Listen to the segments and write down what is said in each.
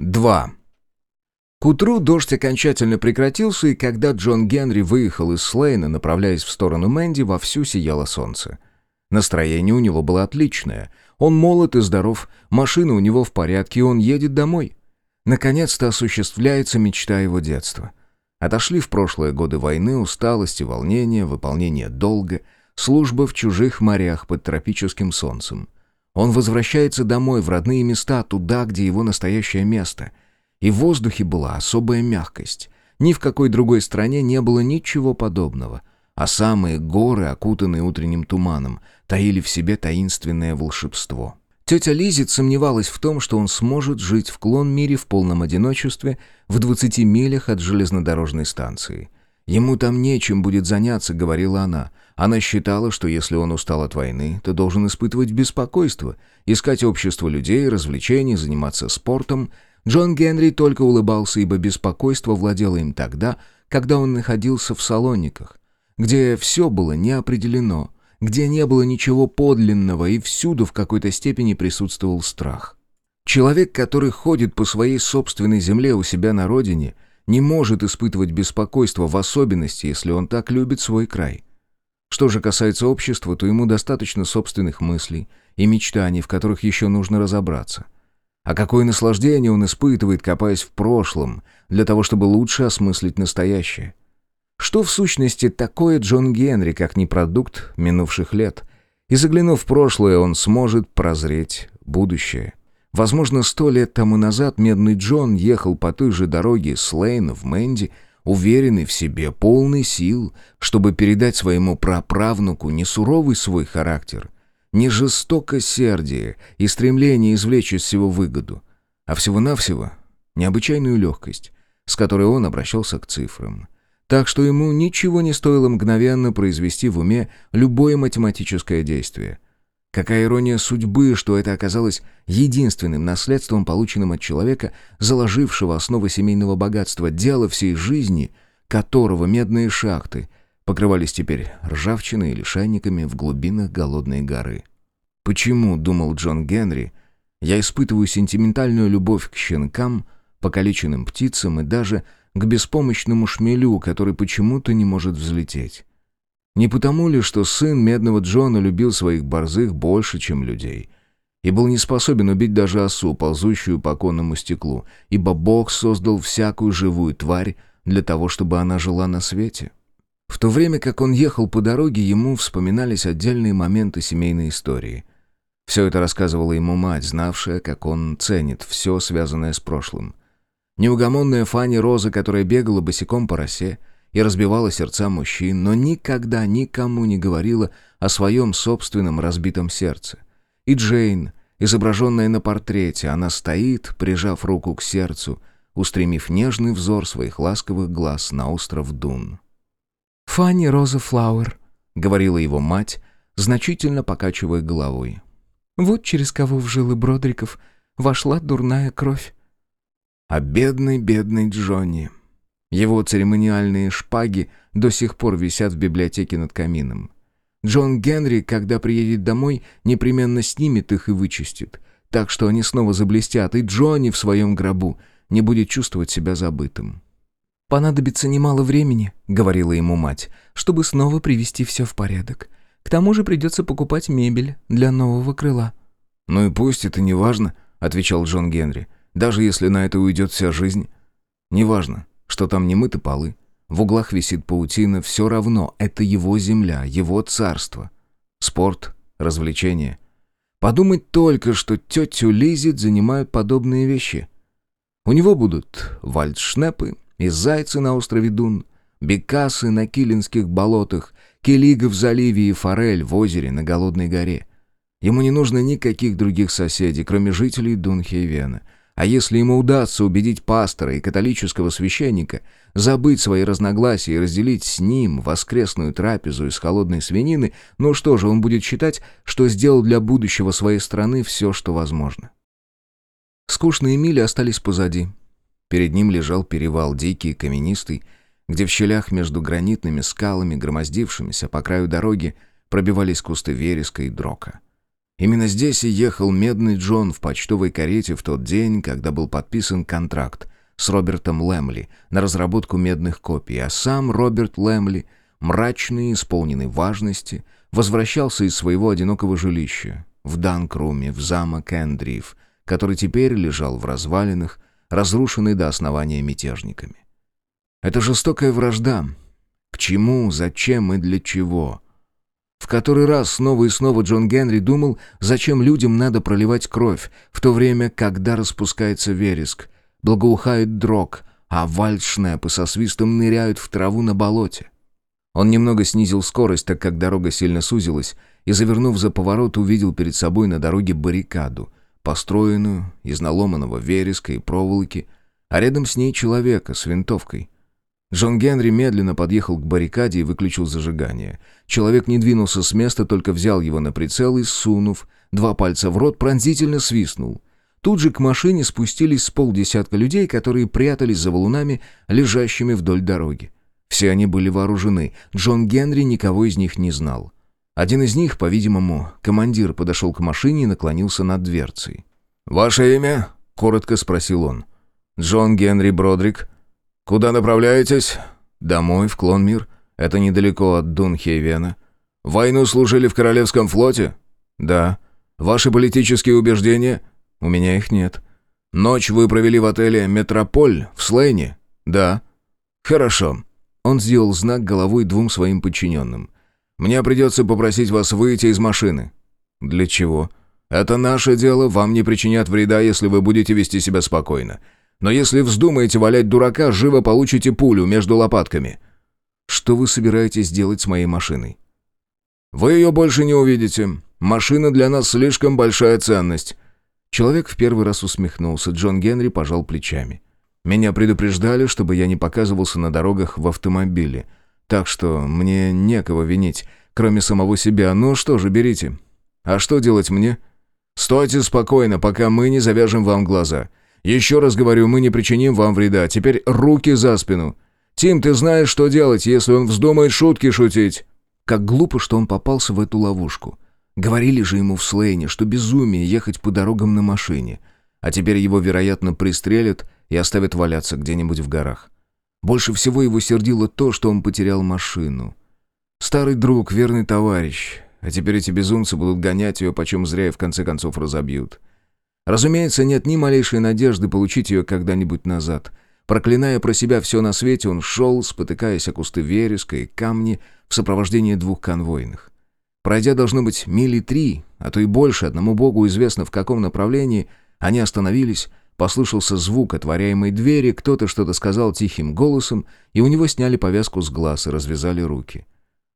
2. К утру дождь окончательно прекратился, и когда Джон Генри выехал из Слейна, направляясь в сторону Мэнди, вовсю сияло солнце. Настроение у него было отличное. Он молод и здоров, машина у него в порядке, и он едет домой. Наконец-то осуществляется мечта его детства. Отошли в прошлые годы войны, усталости, волнения, выполнение долга, служба в чужих морях под тропическим солнцем. Он возвращается домой, в родные места, туда, где его настоящее место. И в воздухе была особая мягкость. Ни в какой другой стране не было ничего подобного. А самые горы, окутанные утренним туманом, таили в себе таинственное волшебство. Тетя Лизит сомневалась в том, что он сможет жить в клон-мире в полном одиночестве в 20 милях от железнодорожной станции. «Ему там нечем будет заняться», — говорила она. Она считала, что если он устал от войны, то должен испытывать беспокойство, искать общество людей, развлечений, заниматься спортом. Джон Генри только улыбался, ибо беспокойство владело им тогда, когда он находился в салониках, где все было неопределено, где не было ничего подлинного и всюду в какой-то степени присутствовал страх. Человек, который ходит по своей собственной земле у себя на родине, не может испытывать беспокойство, в особенности, если он так любит свой край. Что же касается общества, то ему достаточно собственных мыслей и мечтаний, в которых еще нужно разобраться. А какое наслаждение он испытывает, копаясь в прошлом, для того, чтобы лучше осмыслить настоящее. Что в сущности такое Джон Генри, как не продукт минувших лет? И заглянув в прошлое, он сможет прозреть будущее. Возможно, сто лет тому назад Медный Джон ехал по той же дороге с Лейна в Мэнди, уверенный в себе, полный сил, чтобы передать своему праправнуку не суровый свой характер, не жестокосердие и стремление извлечь из всего выгоду, а всего-навсего необычайную легкость, с которой он обращался к цифрам. Так что ему ничего не стоило мгновенно произвести в уме любое математическое действие — Какая ирония судьбы, что это оказалось единственным наследством, полученным от человека, заложившего основы семейного богатства, дело всей жизни, которого медные шахты покрывались теперь ржавчиной и лишайниками в глубинах голодной горы. «Почему, — думал Джон Генри, — я испытываю сентиментальную любовь к щенкам, покалеченным птицам и даже к беспомощному шмелю, который почему-то не может взлететь?» Не потому ли, что сын медного Джона любил своих борзых больше, чем людей, и был не способен убить даже осу, ползущую по оконному стеклу, ибо Бог создал всякую живую тварь для того, чтобы она жила на свете? В то время как он ехал по дороге, ему вспоминались отдельные моменты семейной истории. Все это рассказывала ему мать, знавшая, как он ценит все, связанное с прошлым. Неугомонная Фанни Роза, которая бегала босиком по росе, и разбивала сердца мужчин, но никогда никому не говорила о своем собственном разбитом сердце. И Джейн, изображенная на портрете, она стоит, прижав руку к сердцу, устремив нежный взор своих ласковых глаз на остров Дун. «Фанни Роза Флауэр», — говорила его мать, значительно покачивая головой. «Вот через кого в жилы Бродриков вошла дурная кровь». А бедный, бедный Джонни. Его церемониальные шпаги до сих пор висят в библиотеке над камином. Джон Генри, когда приедет домой, непременно снимет их и вычистит, так что они снова заблестят, и Джонни в своем гробу не будет чувствовать себя забытым. «Понадобится немало времени», — говорила ему мать, «чтобы снова привести все в порядок. К тому же придется покупать мебель для нового крыла». «Ну и пусть это не важно», — отвечал Джон Генри, «даже если на это уйдет вся жизнь. Неважно, что там не мыты полы. В углах висит паутина, все равно это его земля, его царство. Спорт, развлечения. Подумать только, что тетю Лизит занимают подобные вещи. У него будут вальдшнепы и зайцы на острове Дун, бекасы на Килинских болотах, келига в заливе и форель в озере на Голодной горе. Ему не нужно никаких других соседей, кроме жителей Дунхейвена — а если ему удастся убедить пастора и католического священника забыть свои разногласия и разделить с ним воскресную трапезу из холодной свинины, ну что же, он будет считать, что сделал для будущего своей страны все, что возможно. Скучные мили остались позади. Перед ним лежал перевал дикий, каменистый, где в щелях между гранитными скалами, громоздившимися по краю дороги, пробивались кусты вереска и дрока. Именно здесь и ехал Медный Джон в почтовой карете в тот день, когда был подписан контракт с Робертом Лэмли на разработку медных копий, а сам Роберт Лэмли, мрачный, исполненный важности, возвращался из своего одинокого жилища в Данкруме, в замок Эндриф, который теперь лежал в развалинах, разрушенный до основания мятежниками. Это жестокая вражда. К чему, зачем и для чего? В который раз снова и снова Джон Генри думал, зачем людям надо проливать кровь, в то время, когда распускается вереск, благоухает дрог, а вальдшнепы со свистом ныряют в траву на болоте. Он немного снизил скорость, так как дорога сильно сузилась, и, завернув за поворот, увидел перед собой на дороге баррикаду, построенную из наломанного вереска и проволоки, а рядом с ней человека с винтовкой. Джон Генри медленно подъехал к баррикаде и выключил зажигание. Человек не двинулся с места, только взял его на прицел и, сунув два пальца в рот, пронзительно свистнул. Тут же к машине спустились с полдесятка людей, которые прятались за валунами, лежащими вдоль дороги. Все они были вооружены. Джон Генри никого из них не знал. Один из них, по-видимому, командир, подошел к машине и наклонился над дверцей. «Ваше имя?» — коротко спросил он. «Джон Генри Бродрик». «Куда направляетесь?» «Домой, в Клонмир. Это недалеко от Дунхейвена». «Войну служили в Королевском флоте?» «Да». «Ваши политические убеждения?» «У меня их нет». «Ночь вы провели в отеле «Метрополь» в Слейне?» «Да». «Хорошо». Он сделал знак головой двум своим подчиненным. «Мне придется попросить вас выйти из машины». «Для чего?» «Это наше дело, вам не причинят вреда, если вы будете вести себя спокойно. Но если вздумаете валять дурака, живо получите пулю между лопатками». «Что вы собираетесь делать с моей машиной?» «Вы ее больше не увидите. Машина для нас слишком большая ценность». Человек в первый раз усмехнулся, Джон Генри пожал плечами. Меня предупреждали, чтобы я не показывался на дорогах в автомобиле. Так что мне некого винить, кроме самого себя. Ну что же, берите. А что делать мне? Стойте спокойно, пока мы не завяжем вам глаза. Еще раз говорю, мы не причиним вам вреда. Теперь руки за спину. Тим, ты знаешь, что делать, если он вздумает шутки шутить. Как глупо, что он попался в эту ловушку. Говорили же ему в Слейне, что безумие ехать по дорогам на машине. А теперь его, вероятно, пристрелят и оставят валяться где-нибудь в горах. Больше всего его сердило то, что он потерял машину. Старый друг, верный товарищ, а теперь эти безумцы будут гонять ее почем зря и в конце концов разобьют. Разумеется, нет ни малейшей надежды получить ее когда-нибудь назад. Проклиная про себя все на свете, он шел, спотыкаясь о кусты вереска и камни в сопровождении двух конвойных. Пройдя, должно быть, мили три, а то и больше, одному богу известно в каком направлении, они остановились, Послышался звук отворяемой двери, кто-то что-то сказал тихим голосом, и у него сняли повязку с глаз и развязали руки.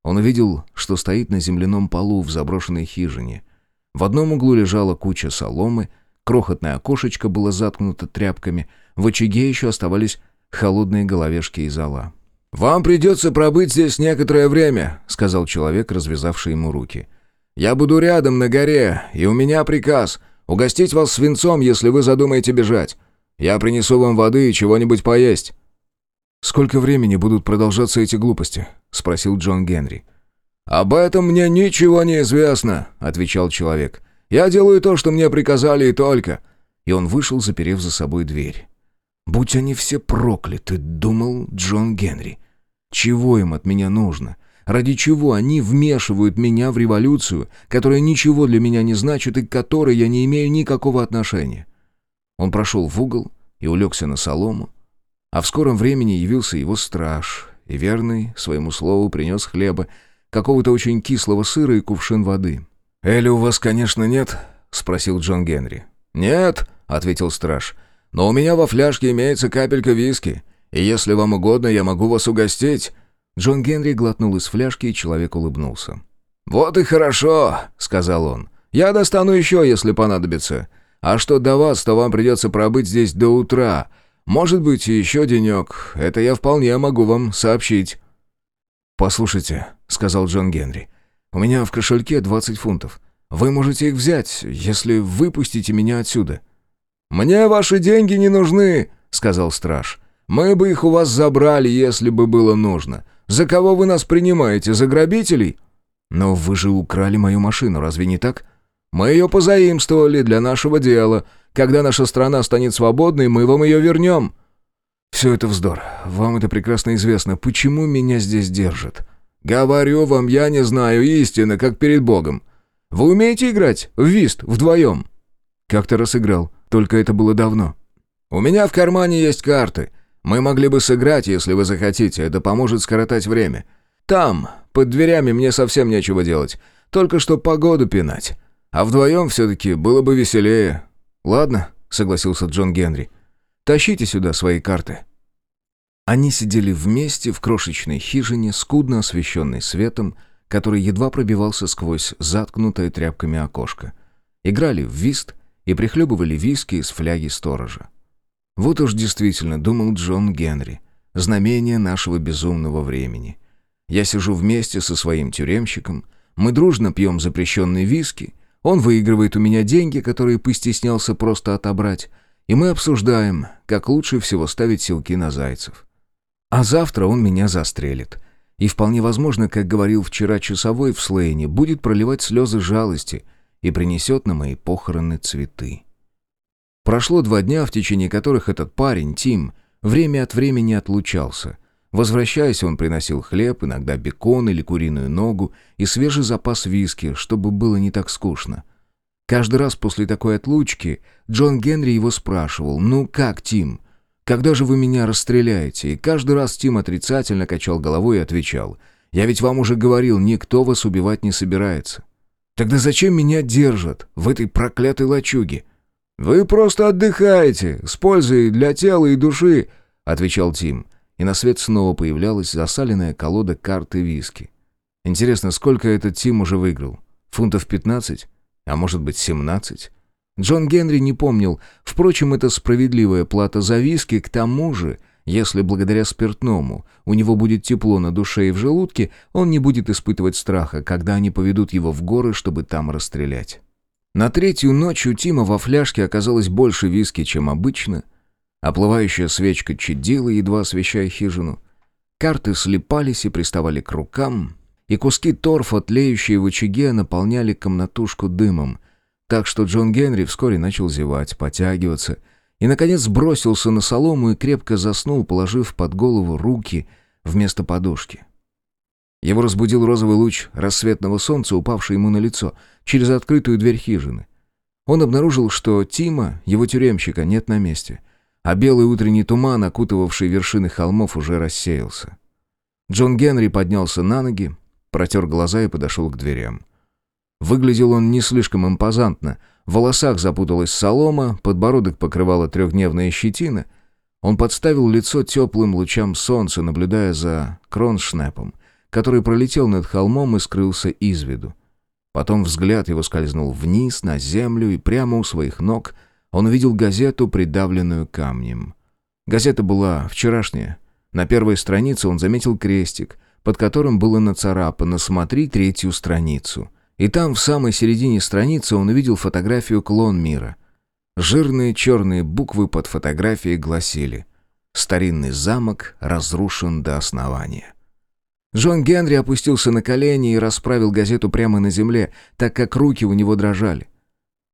Он увидел, что стоит на земляном полу в заброшенной хижине. В одном углу лежала куча соломы, крохотное окошечко было заткнуто тряпками, в очаге еще оставались холодные головешки из зола. «Вам придется пробыть здесь некоторое время», — сказал человек, развязавший ему руки. «Я буду рядом на горе, и у меня приказ — Угостить вас свинцом, если вы задумаете бежать. Я принесу вам воды и чего-нибудь поесть». «Сколько времени будут продолжаться эти глупости?» — спросил Джон Генри. «Об этом мне ничего не известно», — отвечал человек. «Я делаю то, что мне приказали, и только». И он вышел, заперев за собой дверь. «Будь они все прокляты», — думал Джон Генри. «Чего им от меня нужно? Ради чего они вмешивают меня в революцию, которая ничего для меня не значит и к которой я не имею никакого отношения? Он прошел в угол и улегся на солому, а в скором времени явился его страж, и верный своему слову принес хлеба, какого-то очень кислого сыра и кувшин воды. «Эля у вас, конечно, нет?» — спросил Джон Генри. «Нет», — ответил страж, — «но у меня во фляжке имеется капелька виски, и если вам угодно, я могу вас угостить». Джон Генри глотнул из фляжки, и человек улыбнулся. «Вот и хорошо», — сказал он. «Я достану еще, если понадобится. А что до вас, то вам придется пробыть здесь до утра. Может быть, еще денек. Это я вполне могу вам сообщить». «Послушайте», — сказал Джон Генри, — «у меня в кошельке 20 фунтов. Вы можете их взять, если выпустите меня отсюда». «Мне ваши деньги не нужны», — сказал страж. «Мы бы их у вас забрали, если бы было нужно. За кого вы нас принимаете? За грабителей?» «Но вы же украли мою машину, разве не так?» Мы ее позаимствовали для нашего дела. Когда наша страна станет свободной, мы вам ее вернем». «Все это вздор. Вам это прекрасно известно. Почему меня здесь держат?» «Говорю вам, я не знаю истины, как перед Богом. Вы умеете играть в вист вдвоем?» «Как-то раз играл, только это было давно». «У меня в кармане есть карты. Мы могли бы сыграть, если вы захотите. Это поможет скоротать время. Там, под дверями, мне совсем нечего делать. Только что погоду пинать. А вдвоем все-таки было бы веселее». «Ладно», — согласился Джон Генри. «Тащите сюда свои карты». Они сидели вместе в крошечной хижине, скудно освещенной светом, который едва пробивался сквозь заткнутое тряпками окошко. Играли в вист и прихлебывали виски из фляги сторожа. Вот уж действительно, думал Джон Генри, знамение нашего безумного времени. Я сижу вместе со своим тюремщиком, мы дружно пьем запрещенные виски, он выигрывает у меня деньги, которые постеснялся просто отобрать, и мы обсуждаем, как лучше всего ставить силки на зайцев. А завтра он меня застрелит. И вполне возможно, как говорил вчера часовой в Слейне, будет проливать слезы жалости и принесет на мои похороны цветы. Прошло два дня, в течение которых этот парень, Тим, время от времени отлучался. Возвращаясь, он приносил хлеб, иногда бекон или куриную ногу и свежий запас виски, чтобы было не так скучно. Каждый раз после такой отлучки Джон Генри его спрашивал «Ну как, Тим? Когда же вы меня расстреляете?» И каждый раз Тим отрицательно качал головой и отвечал «Я ведь вам уже говорил, никто вас убивать не собирается». «Тогда зачем меня держат в этой проклятой лачуге?» «Вы просто отдыхаете, с пользой для тела и души», — отвечал Тим. И на свет снова появлялась засаленная колода карты виски. Интересно, сколько этот Тим уже выиграл? Фунтов 15? А может быть 17? Джон Генри не помнил. Впрочем, это справедливая плата за виски. К тому же, если благодаря спиртному у него будет тепло на душе и в желудке, он не будет испытывать страха, когда они поведут его в горы, чтобы там расстрелять. На третью ночь у Тима во фляжке оказалось больше виски, чем обычно. Оплывающая свечка чадила, едва освещая хижину. Карты слепались и приставали к рукам, и куски торфа, тлеющие в очаге, наполняли комнатушку дымом, так что Джон Генри вскоре начал зевать, потягиваться и, наконец, бросился на солому и крепко заснул, положив под голову руки вместо подушки. Его разбудил розовый луч рассветного солнца, упавший ему на лицо, через открытую дверь хижины. Он обнаружил, что Тима, его тюремщика, нет на месте, а белый утренний туман, окутывавший вершины холмов, уже рассеялся. Джон Генри поднялся на ноги, протер глаза и подошел к дверям. Выглядел он не слишком импозантно. В волосах запуталась солома, подбородок покрывала трехдневная щетина. Он подставил лицо теплым лучам солнца, наблюдая за кроншнепом — который пролетел над холмом и скрылся из виду. Потом взгляд его скользнул вниз, на землю, и прямо у своих ног он увидел газету, придавленную камнем. Газета была вчерашняя. На первой странице он заметил крестик, под которым было нацарапано «Смотри третью страницу». И там, в самой середине страницы, он увидел фотографию клон мира. Жирные черные буквы под фотографией гласили «Старинный замок разрушен до основания». Джон Генри опустился на колени и расправил газету прямо на земле, так как руки у него дрожали.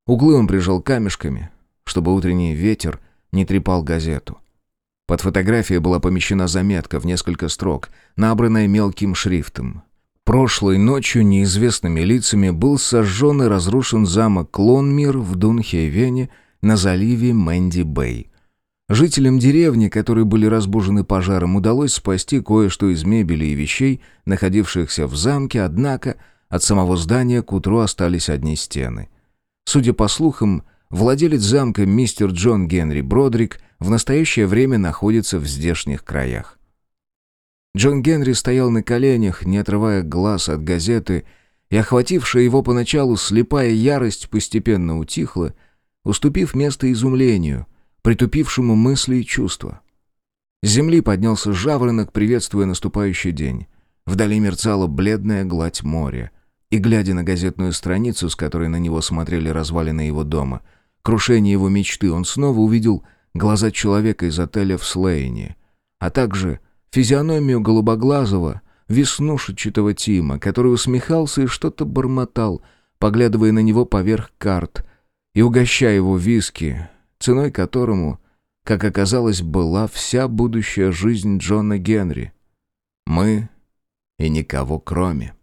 Углы он прижал камешками, чтобы утренний ветер не трепал газету. Под фотографией была помещена заметка в несколько строк, набранная мелким шрифтом. Прошлой ночью неизвестными лицами был сожжен и разрушен замок Клонмир в Дунхейвене на заливе Мэнди-Бэй. Жителям деревни, которые были разбужены пожаром, удалось спасти кое-что из мебели и вещей, находившихся в замке, однако от самого здания к утру остались одни стены. Судя по слухам, владелец замка мистер Джон Генри Бродрик в настоящее время находится в здешних краях. Джон Генри стоял на коленях, не отрывая глаз от газеты, и охватившая его поначалу слепая ярость постепенно утихла, уступив место изумлению — притупившему мысли и чувства. С земли поднялся жаворонок, приветствуя наступающий день. Вдали мерцала бледная гладь моря. И, глядя на газетную страницу, с которой на него смотрели развалины его дома, крушение его мечты, он снова увидел глаза человека из отеля в Слейне, а также физиономию голубоглазого, веснушечатого Тима, который усмехался и что-то бормотал, поглядывая на него поверх карт и угощая его виски, ценой которому, как оказалось, была вся будущая жизнь Джона Генри. Мы и никого кроме.